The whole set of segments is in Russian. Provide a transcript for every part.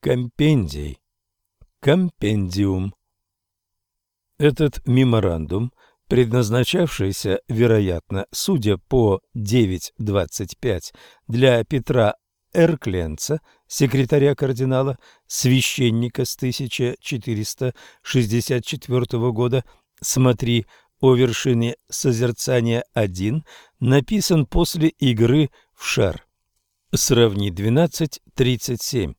Компендий. Компендиум. Этот меморандум, предназначавшийся, вероятно, судя по 9.25, для Петра Эркленца, секретаря кардинала, священника с 1464 года, смотри о вершине созерцания 1, написан после игры в шар. Сравни 12.37.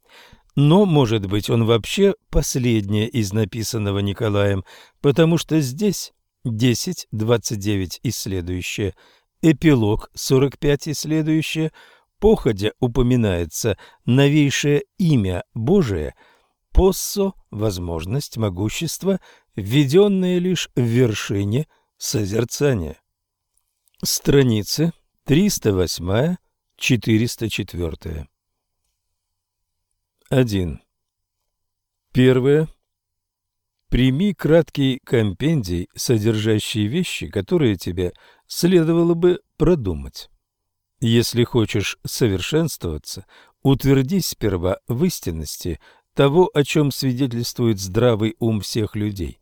Но, может быть, он вообще последнее из написанного Николаем, потому что здесь 10.29 и следующее, эпилог 45 и следующее – походя упоминается новейшее имя Божие, поссо – возможность, могущество, введенное лишь в вершине созерцания. Страницы 308-404. 1. Первое. Прими краткий компендий, содержащий вещи, которые тебе следовало бы продумать. Если хочешь совершенствоваться, утвердись сперва в истинности того, о чем свидетельствует здравый ум всех людей.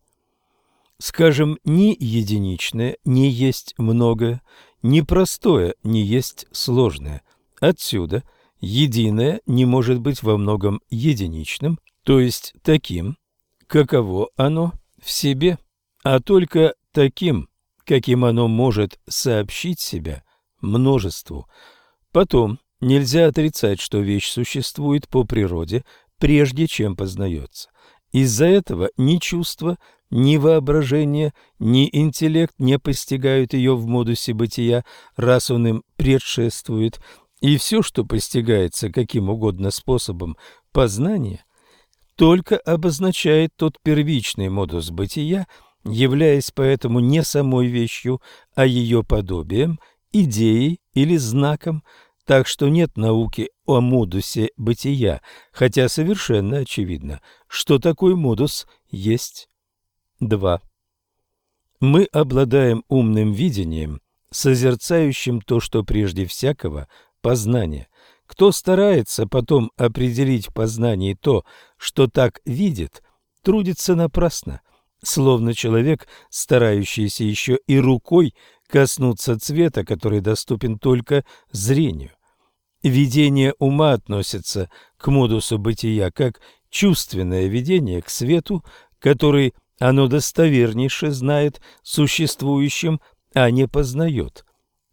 Скажем, ни единичное не есть многое, ни простое не есть сложное. Отсюда единое не может быть во многом единичным, то есть таким, каково оно в себе, а только таким, каким оно может сообщить себя множеству. Потом нельзя отрицать, что вещь существует по природе, прежде чем познается. Из-за этого ни чувство, ни воображение, ни интеллект не постигают ее в модусе бытия, раз он им предшествует, и все, что постигается каким угодно способом познания, только обозначает тот первичный модус бытия, являясь поэтому не самой вещью, а ее подобием – идеей или знаком, так что нет науки о модусе бытия, хотя совершенно очевидно, что такой модус есть. 2. Мы обладаем умным видением, созерцающим то, что прежде всякого познания. Кто старается потом определить в познании то, что так видит, трудится напрасно, словно человек, старающийся еще и рукой коснуться цвета, который доступен только зрению. Видение ума относится к модусу бытия как чувственное видение к свету, который оно достовернейше знает существующим, а не познает.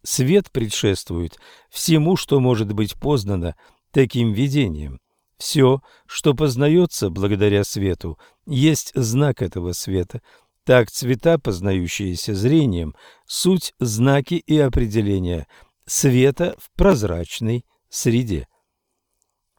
Свет предшествует всему, что может быть познано таким видением. Все, что познается благодаря свету, есть знак этого света – так цвета, познающиеся зрением, суть знаки и определения света в прозрачной среде.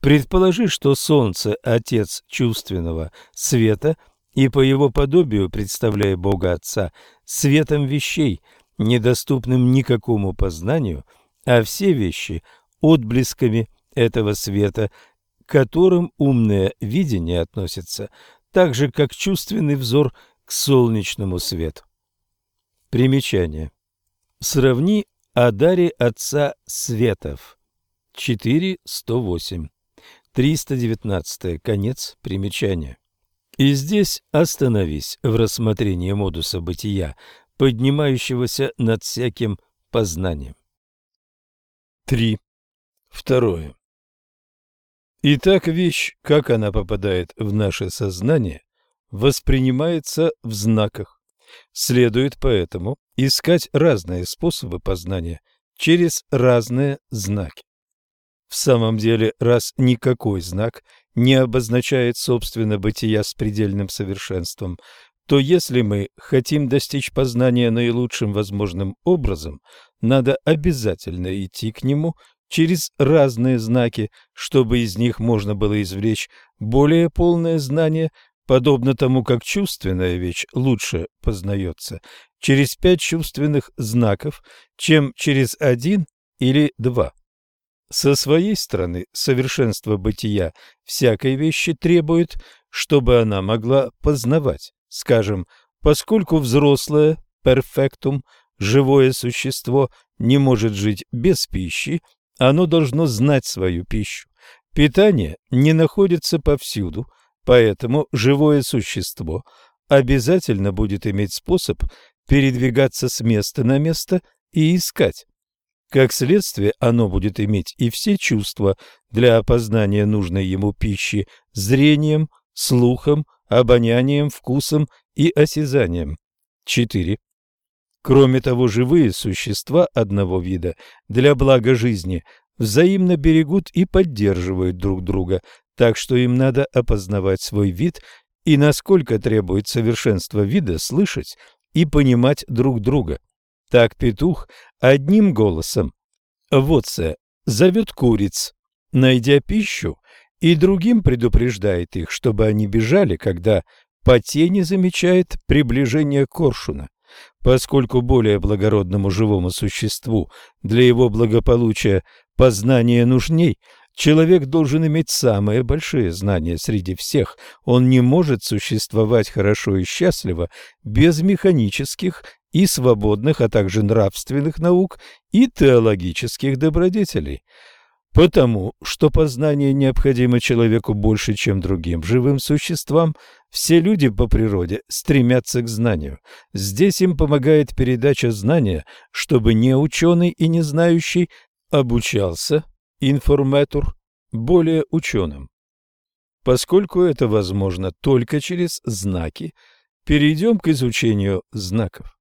Предположи, что Солнце – отец чувственного света, и по его подобию, представляя Бога Отца, светом вещей, недоступным никакому познанию, а все вещи – отблесками этого света, к которым умное видение относится, так же, как чувственный взор к солнечному свету. Примечание. Сравни о даре Отца Светов. 4.108. 319. Конец примечания. И здесь остановись в рассмотрении модуса бытия, поднимающегося над всяким познанием. 3. Второе. Итак, вещь, как она попадает в наше сознание, воспринимается в знаках. Следует поэтому искать разные способы познания через разные знаки. В самом деле, раз никакой знак не обозначает собственно бытия с предельным совершенством, то если мы хотим достичь познания наилучшим возможным образом, надо обязательно идти к нему через разные знаки, чтобы из них можно было извлечь более полное знание подобно тому, как чувственная вещь лучше познается через пять чувственных знаков, чем через один или два. Со своей стороны, совершенство бытия всякой вещи требует, чтобы она могла познавать. Скажем, поскольку взрослое, перфектум, живое существо не может жить без пищи, оно должно знать свою пищу. Питание не находится повсюду, поэтому живое существо обязательно будет иметь способ передвигаться с места на место и искать. Как следствие, оно будет иметь и все чувства для опознания нужной ему пищи зрением, слухом, обонянием, вкусом и осязанием. 4. Кроме того, живые существа одного вида для блага жизни взаимно берегут и поддерживают друг друга, так что им надо опознавать свой вид и, насколько требует совершенства вида, слышать и понимать друг друга. Так петух одним голосом «Вотсе» зовет куриц, найдя пищу, и другим предупреждает их, чтобы они бежали, когда по тени замечает приближение коршуна. Поскольку более благородному живому существу для его благополучия познание нужней, человек должен иметь самые большие знания среди всех. Он не может существовать хорошо и счастливо без механических и свободных, а также нравственных наук и теологических добродетелей. Потому что познание необходимо человеку больше, чем другим живым существам, все люди по природе стремятся к знанию. Здесь им помогает передача знания, чтобы не ученый и не знающий обучался, информатор, более ученым. Поскольку это возможно только через знаки, перейдем к изучению знаков.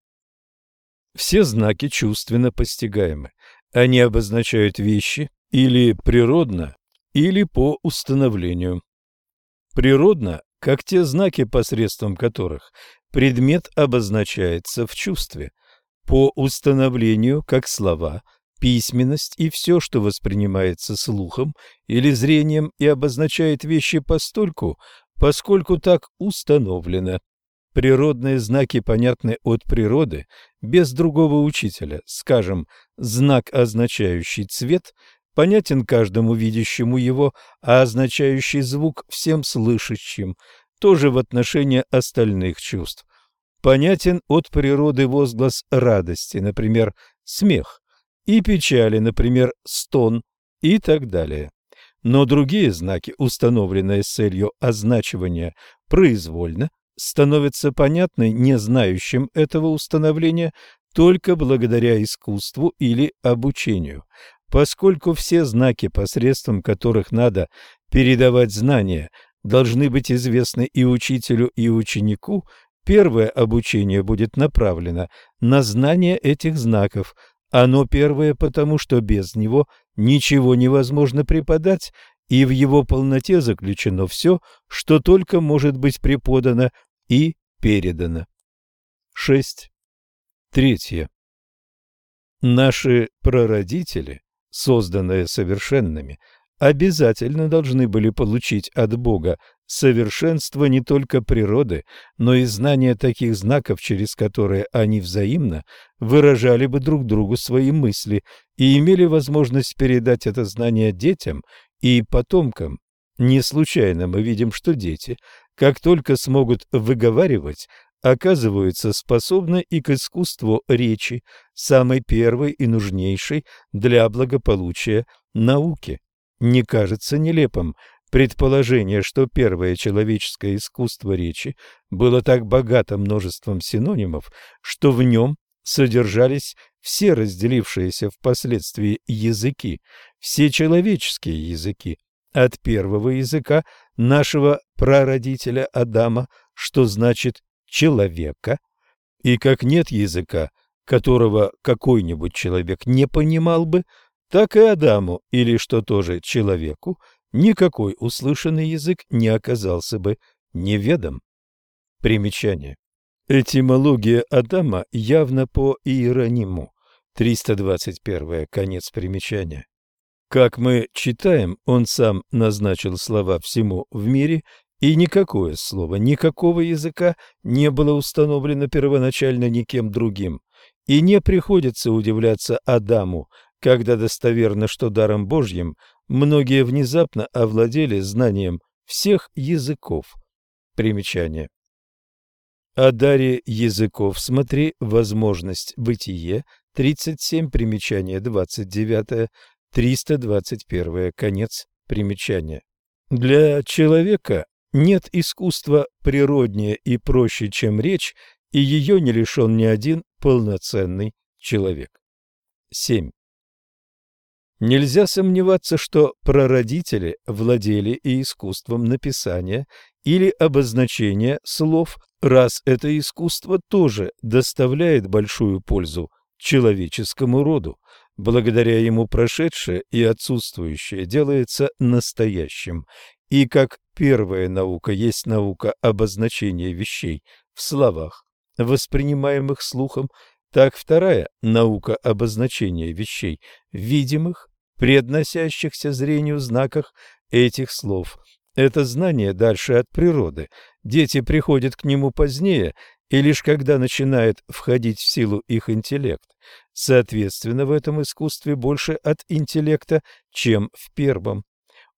Все знаки чувственно постигаемы. Они обозначают вещи или природно, или по установлению. Природно, как те знаки, посредством которых предмет обозначается в чувстве, по установлению, как слова, письменность и все, что воспринимается слухом или зрением и обозначает вещи постольку, поскольку так установлено. Природные знаки понятны от природы без другого учителя. Скажем, знак, означающий цвет, понятен каждому видящему его, а означающий звук всем слышащим, тоже в отношении остальных чувств. Понятен от природы возглас радости, например, смех, и печали, например, стон и так далее. Но другие знаки, установленные с целью означивания произвольно, становится понятной не знающим этого установления только благодаря искусству или обучению, поскольку все знаки, посредством которых надо передавать знания, должны быть известны и учителю, и ученику, первое обучение будет направлено на знание этих знаков. Оно первое потому, что без него ничего невозможно преподать, и в его полноте заключено все, что только может быть преподано и передано. 6. Третье. Наши прародители, созданные совершенными, обязательно должны были получить от Бога совершенство не только природы, но и знания таких знаков, через которые они взаимно выражали бы друг другу свои мысли и имели возможность передать это знание детям и потомкам. Не случайно мы видим, что дети, как только смогут выговаривать, оказываются способны и к искусству речи, самой первой и нужнейшей для благополучия науки. Не кажется нелепым предположение, что первое человеческое искусство речи было так богато множеством синонимов, что в нем содержались все разделившиеся впоследствии языки, все человеческие языки, от первого языка нашего прародителя Адама, что значит «человека», и как нет языка, которого какой-нибудь человек не понимал бы, так и Адаму, или, что тоже, человеку, никакой услышанный язык не оказался бы неведом. Примечание. Этимология Адама явно по Иерониму. 321. Конец примечания. Как мы читаем, он сам назначил слова всему в мире, и никакое слово, никакого языка не было установлено первоначально никем другим. И не приходится удивляться Адаму, когда достоверно, что даром Божьим многие внезапно овладели знанием всех языков. Примечание. О даре языков смотри «Возможность бытие», 37, примечание 29, 321, конец Примечание. Для человека нет искусства природнее и проще, чем речь, и ее не лишен ни один полноценный человек. 7. Нельзя сомневаться, что прародители владели и искусством написания или обозначения слов, раз это искусство тоже доставляет большую пользу человеческому роду. Благодаря ему прошедшее и отсутствующее делается настоящим. И как первая наука есть наука обозначения вещей в словах, воспринимаемых слухом, так вторая наука обозначения вещей, видимых, предносящихся зрению знаках этих слов. Это знание дальше от природы. Дети приходят к нему позднее и лишь когда начинает входить в силу их интеллект. Соответственно, в этом искусстве больше от интеллекта, чем в первом.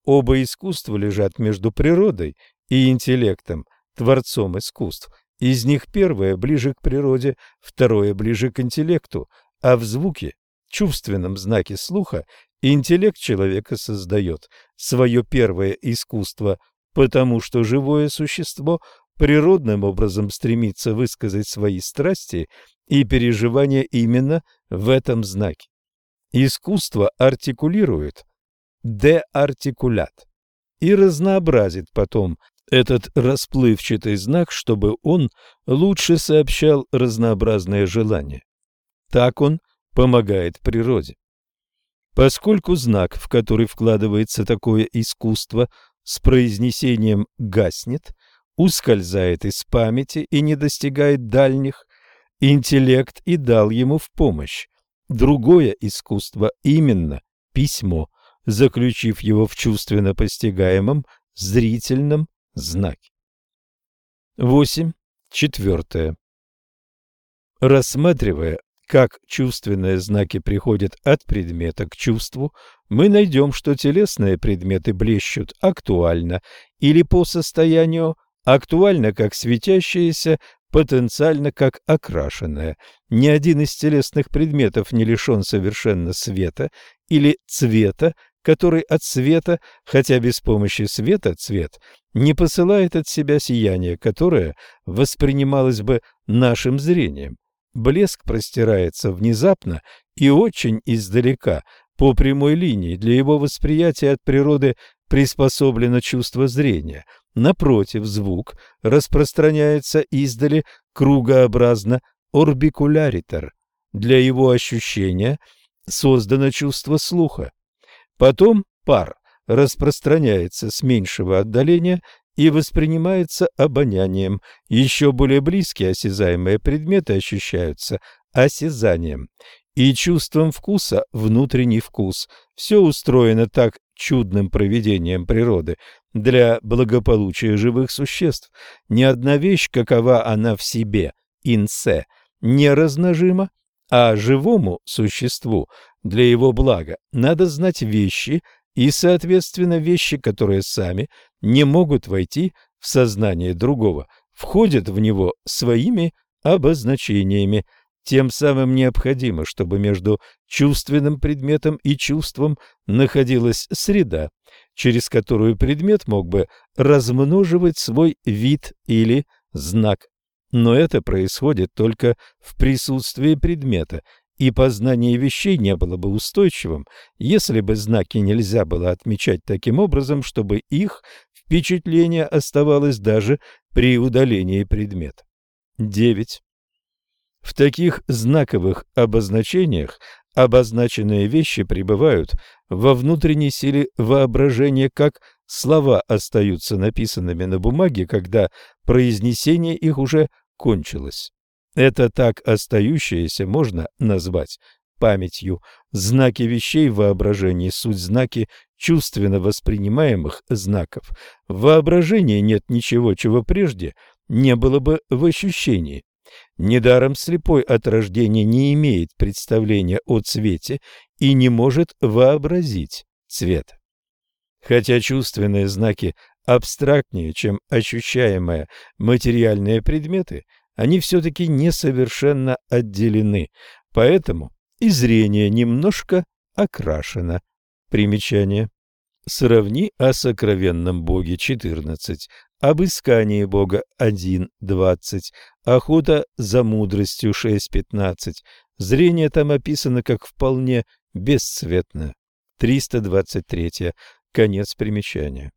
Оба искусства лежат между природой и интеллектом, творцом искусств. Из них первое ближе к природе, второе ближе к интеллекту, а в звуке, чувственном знаке слуха, интеллект человека создает свое первое искусство, потому что живое существо природным образом стремится высказать свои страсти и переживания именно в этом знаке. Искусство артикулирует, деартикулят, и разнообразит потом этот расплывчатый знак, чтобы он лучше сообщал разнообразные желания. Так он помогает природе. Поскольку знак, в который вкладывается такое искусство, с произнесением гаснет, ускользает из памяти и не достигает дальних, интеллект и дал ему в помощь. Другое искусство, именно письмо, заключив его в чувственно постигаемом, зрительном знаки. 8. Четвертое. Рассматривая, как чувственные знаки приходят от предмета к чувству, мы найдем, что телесные предметы блещут актуально или по состоянию, актуально как светящиеся, потенциально как окрашенное. Ни один из телесных предметов не лишен совершенно света или цвета, который от света, хотя без помощи света цвет, не посылает от себя сияние, которое воспринималось бы нашим зрением. Блеск простирается внезапно и очень издалека, по прямой линии. Для его восприятия от природы приспособлено чувство зрения. Напротив, звук распространяется издали кругообразно орбикуляритер. Для его ощущения создано чувство слуха. Потом пар распространяется с меньшего отдаления и воспринимается обонянием. Еще более близкие осязаемые предметы ощущаются осязанием. И чувством вкуса внутренний вкус. Все устроено так чудным проведением природы для благополучия живых существ. Ни одна вещь, какова она в себе, инсе, не размножима, а живому существу для его блага надо знать вещи и, соответственно, вещи, которые сами не могут войти в сознание другого, входят в него своими обозначениями. Тем самым необходимо, чтобы между чувственным предметом и чувством находилась среда, через которую предмет мог бы размноживать свой вид или знак. Но это происходит только в присутствии предмета, и познание вещей не было бы устойчивым, если бы знаки нельзя было отмечать таким образом, чтобы их впечатление оставалось даже при удалении предмета. 9. В таких знаковых обозначениях обозначенные вещи пребывают во внутренней силе воображения, как слова остаются написанными на бумаге, когда произнесение их уже кончилось. Это так остающееся можно назвать памятью. Знаки вещей в воображении – суть знаки чувственно воспринимаемых знаков. В воображении нет ничего, чего прежде не было бы в ощущении. Недаром слепой от рождения не имеет представления о цвете и не может вообразить цвет. Хотя чувственные знаки абстрактнее, чем ощущаемые материальные предметы – они все-таки несовершенно отделены, поэтому и зрение немножко окрашено. Примечание. Сравни о сокровенном Боге 14, об искании Бога 1.20, охота за мудростью 6.15. Зрение там описано как вполне бесцветное. 323. Конец примечания.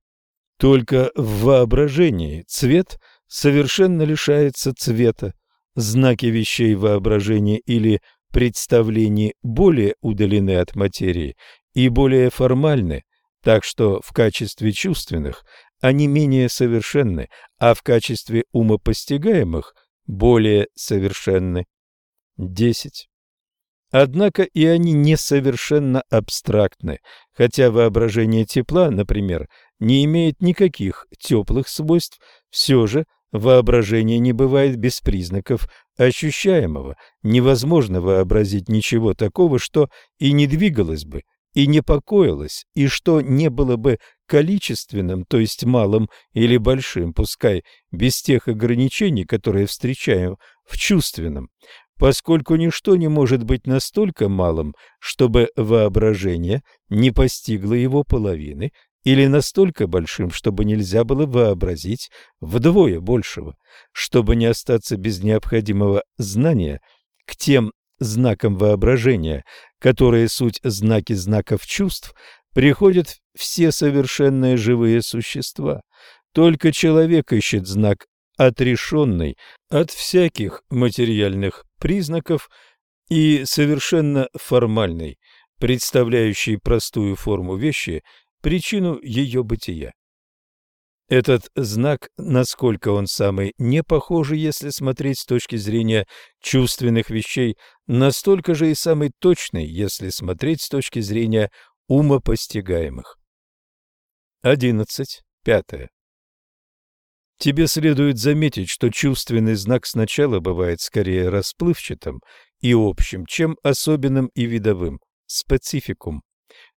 Только в воображении цвет совершенно лишается цвета. Знаки вещей воображения или представлений более удалены от материи и более формальны, так что в качестве чувственных они менее совершенны, а в качестве умопостигаемых более совершенны. 10. Однако и они не совершенно абстрактны, хотя воображение тепла, например, не имеет никаких теплых свойств, все же воображение не бывает без признаков ощущаемого. Невозможно вообразить ничего такого, что и не двигалось бы, и не покоилось, и что не было бы количественным, то есть малым или большим, пускай без тех ограничений, которые встречаем в чувственном, поскольку ничто не может быть настолько малым, чтобы воображение не постигло его половины, или настолько большим, чтобы нельзя было вообразить вдвое большего, чтобы не остаться без необходимого знания к тем знакам воображения, которые суть знаки знаков чувств, приходят все совершенные живые существа. Только человек ищет знак отрешенный от всяких материальных признаков и совершенно формальный, представляющий простую форму вещи, причину ее бытия. Этот знак, насколько он самый не похожий, если смотреть с точки зрения чувственных вещей, настолько же и самый точный, если смотреть с точки зрения умопостигаемых. 11. Пятое. Тебе следует заметить, что чувственный знак сначала бывает скорее расплывчатым и общим, чем особенным и видовым, спецификум.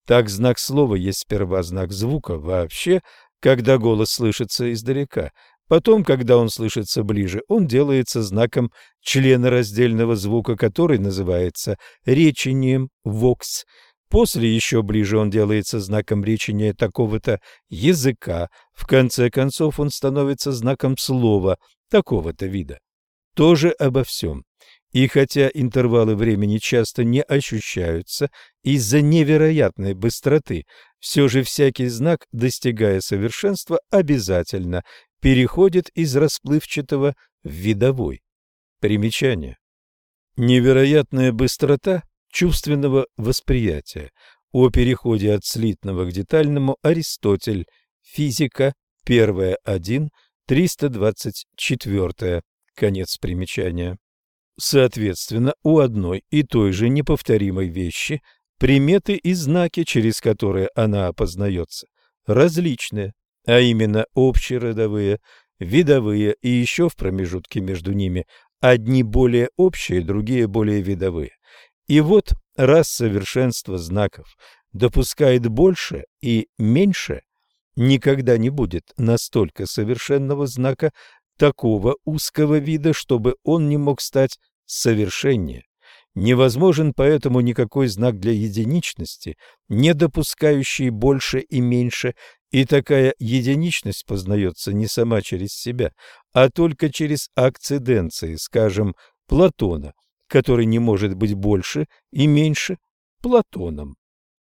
Так знак слова есть сперва знак звука вообще, когда голос слышится издалека. Потом, когда он слышится ближе, он делается знаком члена раздельного звука, который называется речением «вокс». После еще ближе он делается знаком речения такого-то языка. В конце концов он становится знаком слова такого-то вида. Тоже обо всем. И хотя интервалы времени часто не ощущаются из-за невероятной быстроты, все же всякий знак, достигая совершенства, обязательно переходит из расплывчатого в видовой. Примечание. Невероятная быстрота чувственного восприятия. О переходе от слитного к детальному Аристотель. Физика. 1.1. 324. Конец примечания. Соответственно, у одной и той же неповторимой вещи приметы и знаки, через которые она опознается, различные, а именно общеродовые, видовые и еще в промежутке между ними одни более общие, другие более видовые. И вот раз совершенство знаков допускает больше и меньше, никогда не будет настолько совершенного знака такого узкого вида, чтобы он не мог стать совершеннее. Невозможен поэтому никакой знак для единичности, не допускающий больше и меньше, и такая единичность познается не сама через себя, а только через акциденции, скажем, Платона, который не может быть больше и меньше Платоном.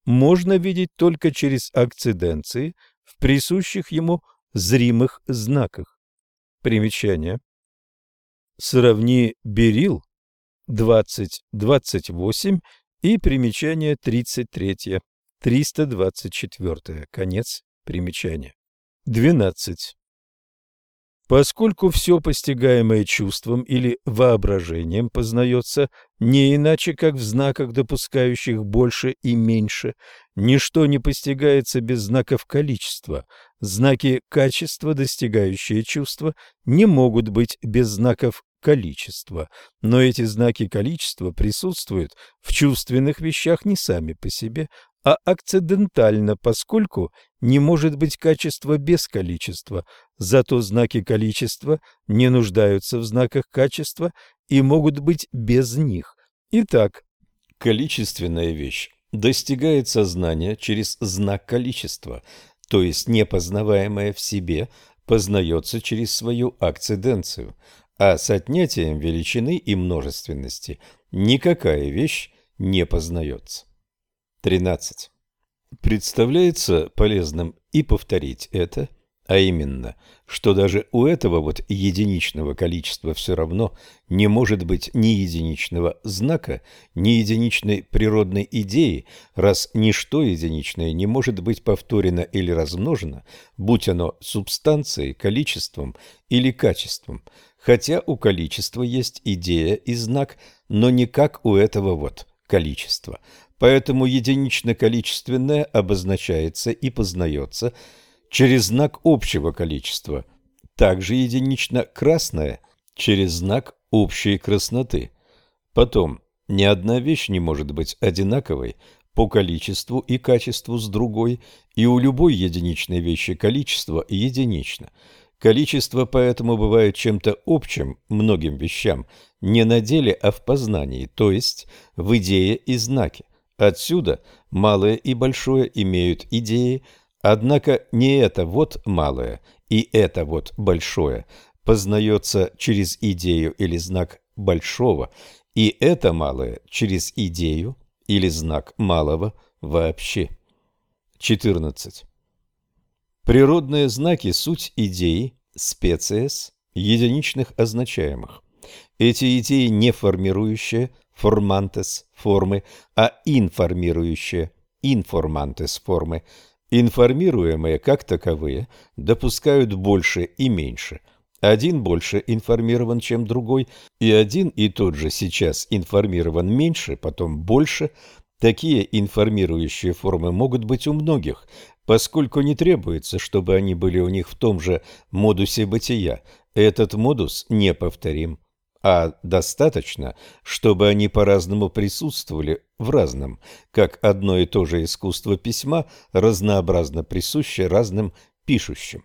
Можно видеть только через акциденции в присущих ему зримых знаках. Примечание. Сравни берил 20-28 и примечание 33, 324, конец примечания. 12. Поскольку все постигаемое чувством или воображением познается не иначе, как в знаках, допускающих больше и меньше, ничто не постигается без знаков количества. Знаки качества, достигающие чувства, не могут быть без знаков количества, но эти знаки количества присутствуют в чувственных вещах не сами по себе, а акцидентально, поскольку не может быть качества без количества, зато знаки количества не нуждаются в знаках качества и могут быть без них. Итак, количественная вещь достигает сознания через знак количества, то есть непознаваемое в себе познается через свою акциденцию, а с отнятием величины и множественности никакая вещь не познается. 13. Представляется полезным и повторить это – а именно, что даже у этого вот единичного количества все равно не может быть ни единичного знака, ни единичной природной идеи, раз ничто единичное не может быть повторено или размножено, будь оно субстанцией, количеством или качеством, хотя у количества есть идея и знак, но не как у этого вот количества. Поэтому единично-количественное обозначается и познается – через знак общего количества, также единично красное через знак общей красноты. Потом, ни одна вещь не может быть одинаковой по количеству и качеству с другой, и у любой единичной вещи количество единично. Количество поэтому бывает чем-то общим многим вещам, не на деле, а в познании, то есть в идее и знаке. Отсюда малое и большое имеют идеи, Однако не это вот малое и это вот большое познается через идею или знак большого, и это малое через идею или знак малого вообще. 14. Природные знаки – суть идеи, специес, единичных означаемых. Эти идеи не формирующие, формантес, формы, а информирующие, информантес, формы – Информируемые, как таковые, допускают больше и меньше. Один больше информирован, чем другой, и один и тот же сейчас информирован меньше, потом больше. Такие информирующие формы могут быть у многих, поскольку не требуется, чтобы они были у них в том же модусе бытия. Этот модус неповторим а достаточно, чтобы они по-разному присутствовали в разном, как одно и то же искусство письма разнообразно присуще разным пишущим.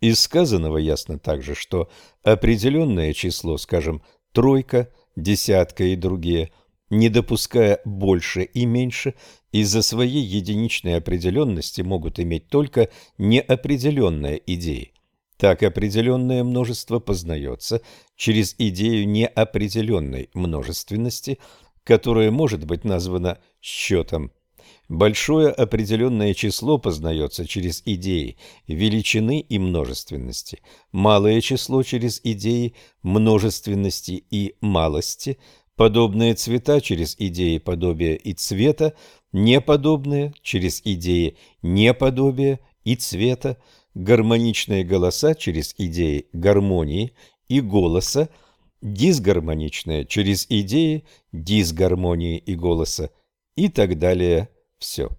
Из сказанного ясно также, что определенное число, скажем, тройка, десятка и другие, не допуская больше и меньше, из-за своей единичной определенности могут иметь только неопределенные идеи. Так определенное множество познается через идею неопределенной множественности, которая может быть названа счетом. Большое определенное число познается через идеи величины и множественности, малое число через идеи множественности и малости, подобные цвета через идеи подобия и цвета, неподобные через идеи неподобия и цвета, гармоничные голоса через идеи гармонии и голоса, дисгармоничные через идеи дисгармонии и голоса и так далее все.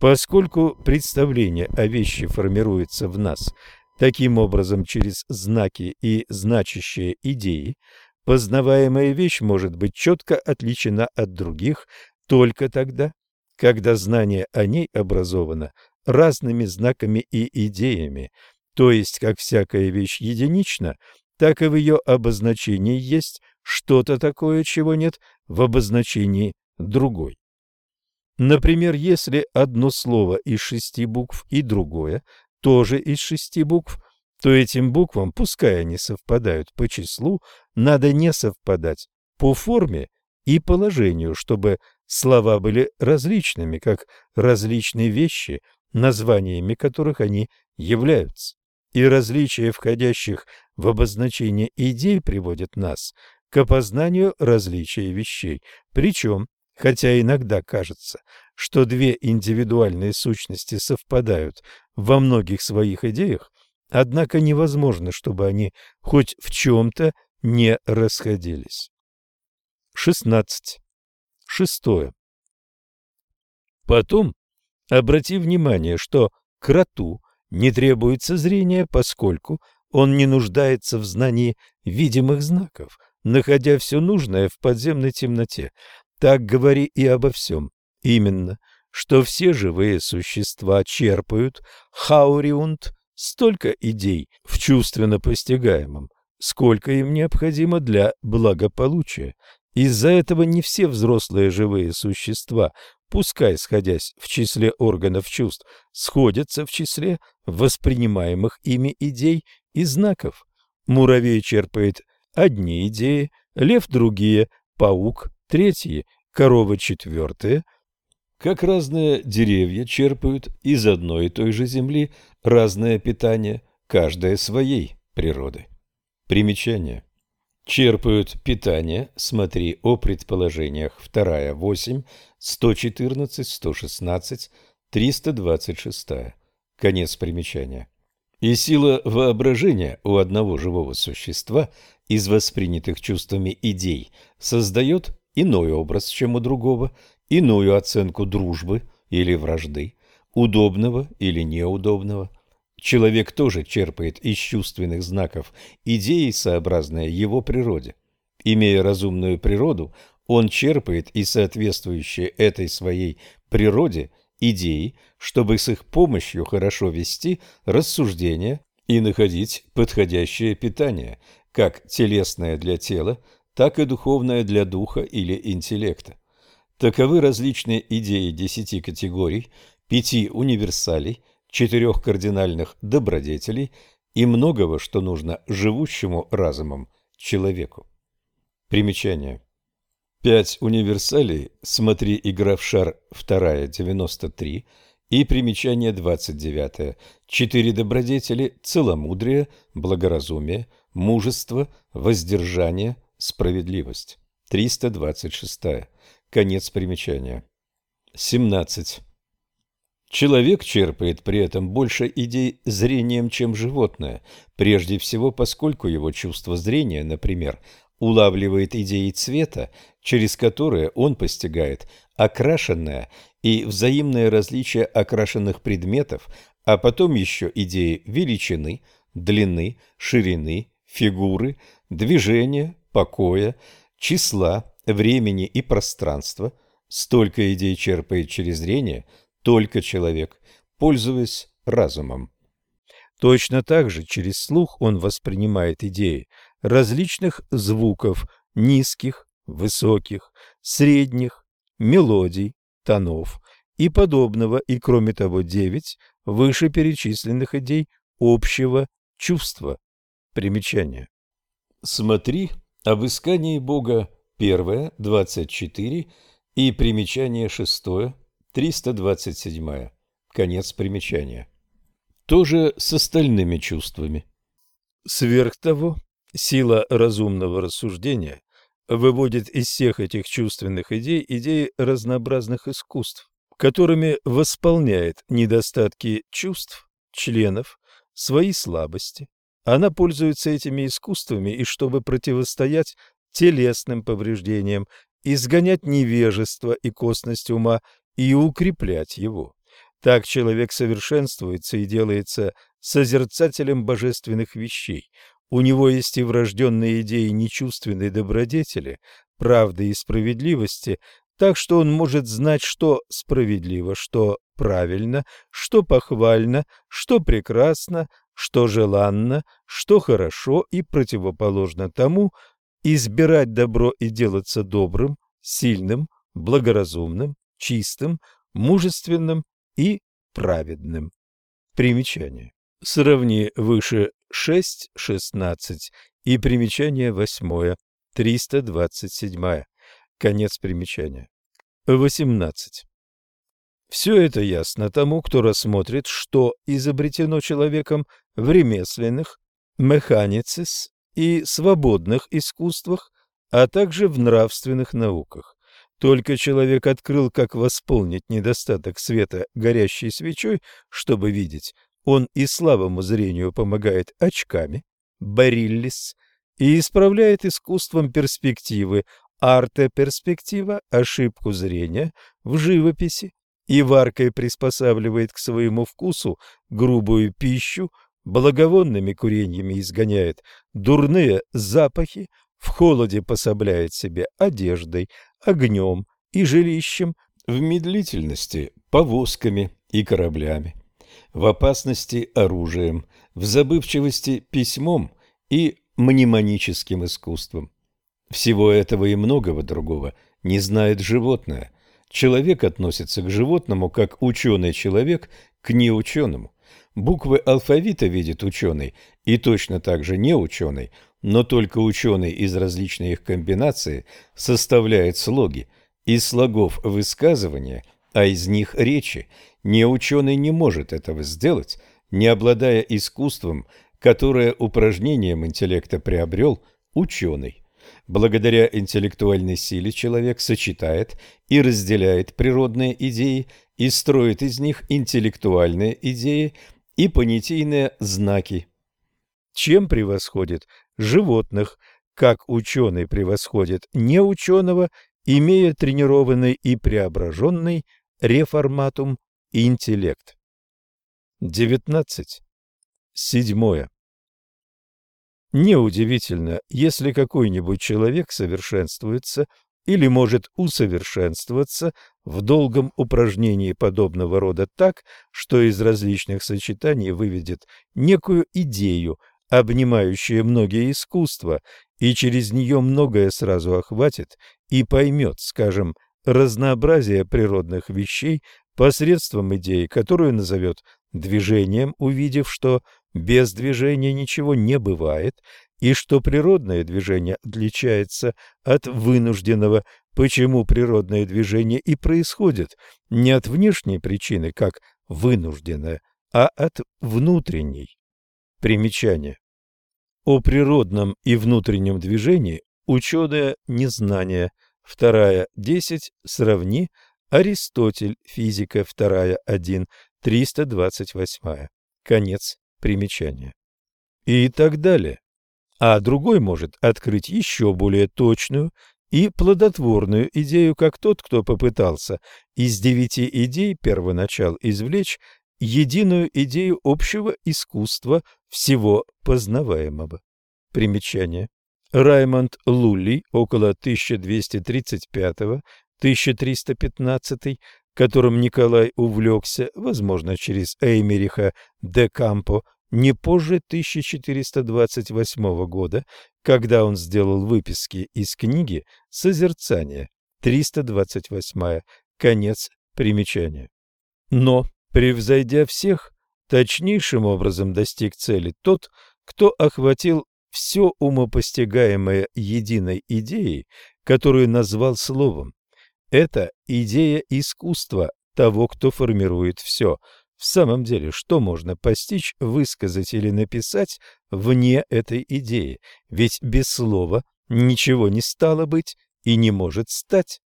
Поскольку представление о вещи формируется в нас таким образом через знаки и значащие идеи, познаваемая вещь может быть четко отличена от других только тогда, когда знание о ней образовано разными знаками и идеями, то есть как всякая вещь единична, так и в ее обозначении есть что-то такое, чего нет в обозначении другой. Например, если одно слово из шести букв и другое тоже из шести букв, то этим буквам, пускай они совпадают по числу, надо не совпадать по форме и положению, чтобы слова были различными, как различные вещи названиями которых они являются. И различия входящих в обозначение идей приводят нас к опознанию различия вещей. Причем, хотя иногда кажется, что две индивидуальные сущности совпадают во многих своих идеях, однако невозможно, чтобы они хоть в чем-то не расходились. 16. Шестое. Потом Обрати внимание, что кроту не требуется зрение, поскольку он не нуждается в знании видимых знаков, находя все нужное в подземной темноте. Так говори и обо всем. Именно, что все живые существа черпают хауриунт столько идей в чувственно постигаемом, сколько им необходимо для благополучия. Из-за этого не все взрослые живые существа пускай сходясь в числе органов чувств, сходятся в числе воспринимаемых ими идей и знаков. Муравей черпает одни идеи, лев другие, паук третьи, корова четвертые. Как разные деревья черпают из одной и той же земли разное питание, каждая своей природы. Примечание. Черпают питание, смотри о предположениях 2, 8, 114, 116, 326. Конец примечания. И сила воображения у одного живого существа из воспринятых чувствами идей создает иной образ, чем у другого, иную оценку дружбы или вражды, удобного или неудобного. Человек тоже черпает из чувственных знаков идеи, сообразные его природе. Имея разумную природу, он черпает и соответствующие этой своей природе идеи, чтобы с их помощью хорошо вести рассуждения и находить подходящее питание, как телесное для тела, так и духовное для духа или интеллекта. Таковы различные идеи десяти категорий, пяти универсалей, четырех кардинальных добродетелей и многого, что нужно живущему разумом человеку. Примечание. Пять универсалей, смотри «Игра в шар» вторая, 93, и примечание 29. Четыре добродетели – целомудрие, благоразумие, мужество, воздержание, справедливость. 326. Конец примечания. 17. Человек черпает при этом больше идей зрением, чем животное, прежде всего поскольку его чувство зрения, например, улавливает идеи цвета, через которые он постигает окрашенное и взаимное различие окрашенных предметов, а потом еще идеи величины, длины, ширины, фигуры, движения, покоя, числа, времени и пространства. Столько идей черпает через зрение только человек, пользуясь разумом. Точно так же через слух он воспринимает идеи различных звуков, низких, высоких, средних, мелодий, тонов и подобного, и кроме того девять вышеперечисленных идей общего чувства. Примечание. Смотри об искании Бога первое, двадцать четыре и примечание шестое, триста двадцать седьмое. Конец примечания. То же с остальными чувствами. Сверх того, Сила разумного рассуждения выводит из всех этих чувственных идей идеи разнообразных искусств, которыми восполняет недостатки чувств, членов, свои слабости. Она пользуется этими искусствами и чтобы противостоять телесным повреждениям, изгонять невежество и косность ума и укреплять его. Так человек совершенствуется и делается созерцателем божественных вещей, у него есть и врожденные идеи нечувственной добродетели, правды и справедливости, так что он может знать, что справедливо, что правильно, что похвально, что прекрасно, что желанно, что хорошо и противоположно тому, избирать добро и делаться добрым, сильным, благоразумным, чистым, мужественным и праведным. Примечание. Сравни выше 6.16 и примечание 8, 327. Конец примечания. 18. Все это ясно тому, кто рассмотрит, что изобретено человеком в ремесленных, механицис и свободных искусствах, а также в нравственных науках. Только человек открыл, как восполнить недостаток света горящей свечой, чтобы видеть, он и слабому зрению помогает очками, бариллис, и исправляет искусством перспективы, арте-перспектива, ошибку зрения в живописи, и варкой приспосабливает к своему вкусу грубую пищу, благовонными куреньями изгоняет дурные запахи, в холоде пособляет себе одеждой, огнем и жилищем, в медлительности повозками и кораблями в опасности оружием, в забывчивости письмом и мнемоническим искусством. Всего этого и многого другого не знает животное. Человек относится к животному, как ученый-человек к неученому. Буквы алфавита видит ученый и точно так же не ученый, но только ученый из различных их комбинаций составляет слоги, из слогов высказывания, а из них речи. Неученый не может этого сделать, не обладая искусством, которое упражнением интеллекта приобрел ученый. Благодаря интеллектуальной силе человек сочетает и разделяет природные идеи и строит из них интеллектуальные идеи и понятийные знаки. Чем превосходит животных, как ученый превосходит неученого, имея тренированный и преображенный реформатум интеллект. 19. Седьмое. Неудивительно, если какой-нибудь человек совершенствуется или может усовершенствоваться в долгом упражнении подобного рода так, что из различных сочетаний выведет некую идею, обнимающую многие искусства, и через нее многое сразу охватит и поймет, скажем, разнообразие природных вещей посредством идеи, которую назовет движением, увидев, что без движения ничего не бывает, и что природное движение отличается от вынужденного, почему природное движение и происходит не от внешней причины, как вынужденное, а от внутренней. Примечание. О природном и внутреннем движении ученое незнание. Вторая 10 сравни Аристотель, физика, вторая 1, 328. Конец примечания. И так далее. А другой может открыть еще более точную и плодотворную идею, как тот, кто попытался из девяти идей первоначал извлечь единую идею общего искусства всего познаваемого. Примечание. Раймонд Лулли около 1235-1315 которым Николай увлекся, возможно, через Эймериха де Кампо, не позже 1428 года, когда он сделал выписки из книги «Созерцание», 328 конец примечания. Но, превзойдя всех, точнейшим образом достиг цели тот, кто охватил все умопостигаемое единой идеей, которую назвал словом, это идея искусства того, кто формирует все. В самом деле, что можно постичь, высказать или написать вне этой идеи? Ведь без слова ничего не стало быть и не может стать,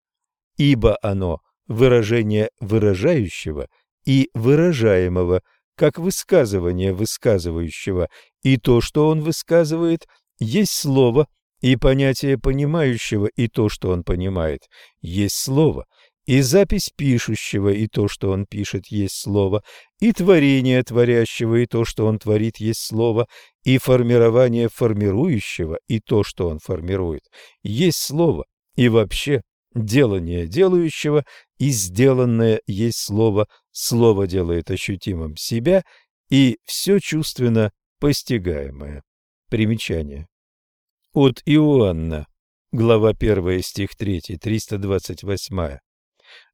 ибо оно – выражение выражающего и выражаемого, как высказывание высказывающего, и то, что он высказывает, есть слово, и понятие понимающего и то, что он понимает, есть слово, и запись пишущего и то, что он пишет, есть слово, и творение творящего и то, что он творит, есть слово, и формирование формирующего и то, что он формирует, есть слово, и вообще делание делающего и сделанное есть слово, слово делает ощутимым себя и все чувственно постигаемое. Примечание. От Иоанна, глава 1, стих 3, 328.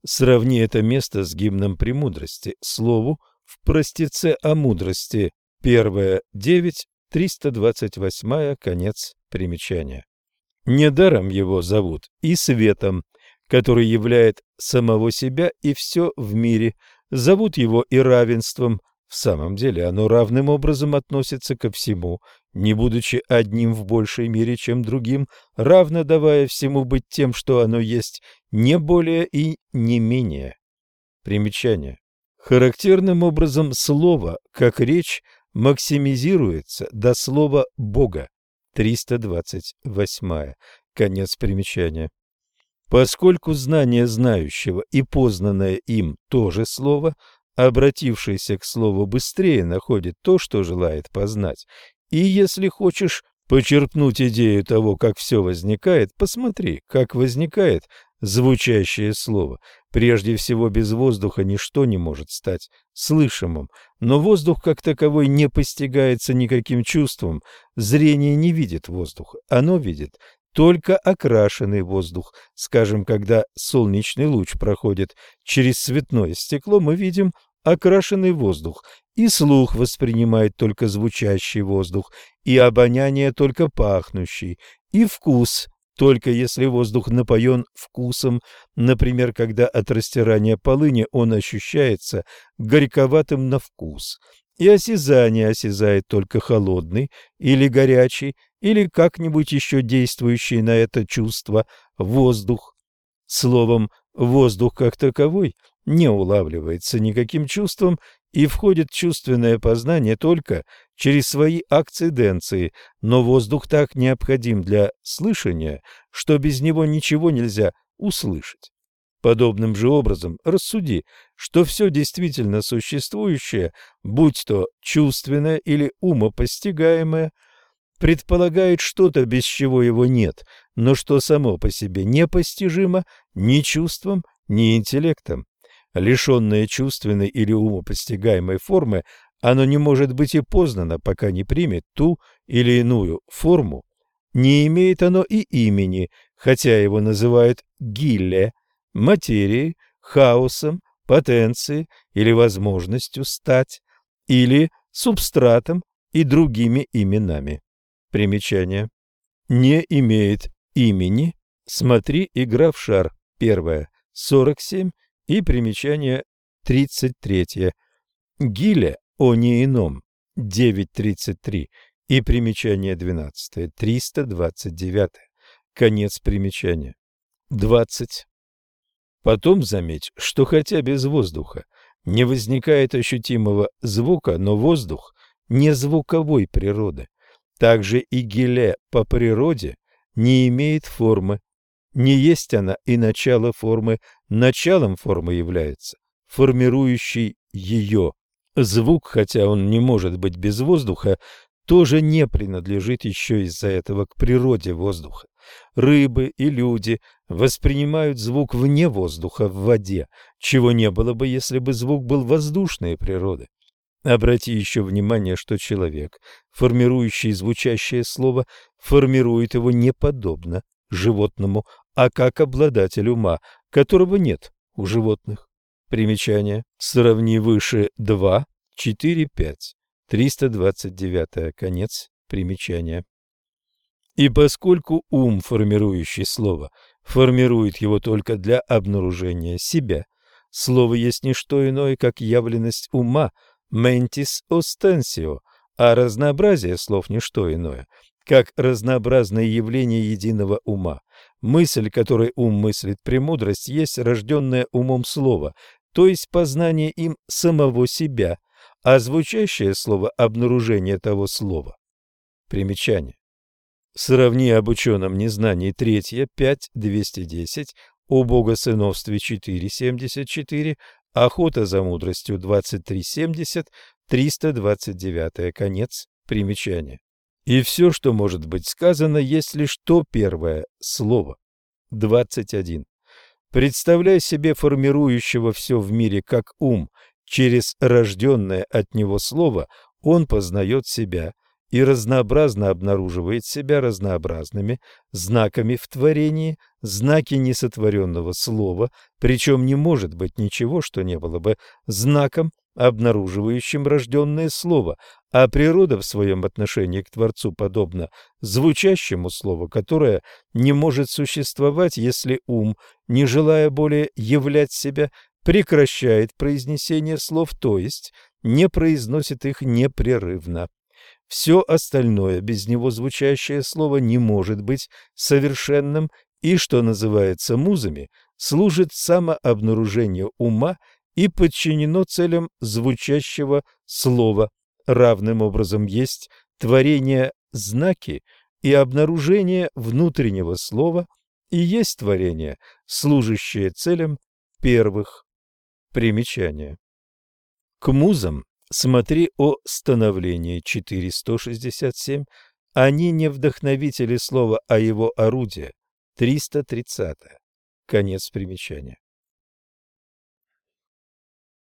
Сравни это место с гимном премудрости, слову в простеце о мудрости, 1, 9, 328, конец примечания. Недаром его зовут и светом, который являет самого себя и все в мире, зовут его и равенством, в самом деле оно равным образом относится ко всему, не будучи одним в большей мере, чем другим, равно давая всему быть тем, что оно есть, не более и не менее. Примечание. Характерным образом слово, как речь, максимизируется до слова «Бога». 328. Конец примечания. Поскольку знание знающего и познанное им тоже слово, обратившийся к слову быстрее находит то, что желает познать. И если хочешь почерпнуть идею того, как все возникает, посмотри, как возникает звучащее слово. Прежде всего, без воздуха ничто не может стать слышимым, но воздух как таковой не постигается никаким чувством. Зрение не видит воздуха, оно видит только окрашенный воздух. Скажем, когда солнечный луч проходит через цветное стекло, мы видим окрашенный воздух, и слух воспринимает только звучащий воздух, и обоняние только пахнущий, и вкус. Только если воздух напоен вкусом, например, когда от растирания полыни он ощущается горьковатым на вкус, и осязание осязает только холодный или горячий, или как-нибудь еще действующий на это чувство воздух. Словом, воздух как таковой не улавливается никаким чувством и входит в чувственное познание только через свои акциденции, но воздух так необходим для слышания, что без него ничего нельзя услышать. Подобным же образом рассуди, что все действительно существующее, будь то чувственное или умопостигаемое, предполагает что-то, без чего его нет, но что само по себе непостижимо ни чувством, ни интеллектом. Лишенное чувственной или умопостигаемой формы, оно не может быть и познано, пока не примет ту или иную форму. Не имеет оно и имени, хотя его называют гилле, материей, хаосом, потенцией или возможностью стать, или субстратом и другими именами. Примечание. Не имеет имени. Смотри «Игра в шар». Первое. 47 и примечание 33. Гиля о неином 9.33 и примечание 12. 329. Конец примечания. 20. Потом заметь, что хотя без воздуха не возникает ощутимого звука, но воздух не звуковой природы. Также и геле по природе не имеет формы, не есть она и начало формы, началом формы является, формирующий ее. Звук, хотя он не может быть без воздуха, тоже не принадлежит еще из-за этого к природе воздуха. Рыбы и люди воспринимают звук вне воздуха в воде, чего не было бы, если бы звук был воздушной природы. Обрати еще внимание, что человек, формирующий звучащее слово, формирует его не подобно животному, а как обладатель ума, которого нет у животных. Примечание. Сравни выше 2, 4, 5. 329. Конец примечания. И поскольку ум, формирующий слово, формирует его только для обнаружения себя, слово есть не что иное, как явленность ума, mentis ostensio, а разнообразие слов не что иное, как разнообразное явление единого ума. Мысль, которой ум мыслит премудрость, есть рожденное умом слово, то есть познание им самого себя, а звучащее слово – обнаружение того слова. Примечание. Сравни об ученом незнании третье, 5, 210, о богосыновстве 4.74, охота за мудростью 23.70, 329, конец примечания. И все, что может быть сказано, есть лишь то первое слово. 21. Представляй себе формирующего все в мире как ум, через рожденное от него слово он познает себя и разнообразно обнаруживает себя разнообразными знаками в творении, знаки несотворенного слова, причем не может быть ничего, что не было бы знаком, обнаруживающим рожденное слово, а природа в своем отношении к Творцу подобна звучащему слову, которое не может существовать, если ум, не желая более являть себя, прекращает произнесение слов, то есть не произносит их непрерывно. Все остальное, без него звучащее слово, не может быть совершенным и, что называется музами, служит самообнаружению ума и подчинено целям звучащего слова равным образом есть творение знаки и обнаружение внутреннего слова и есть творение, служащее целям первых. Примечания. К музам смотри о становлении 467, они не вдохновители слова, а его орудие. 330. Конец примечания.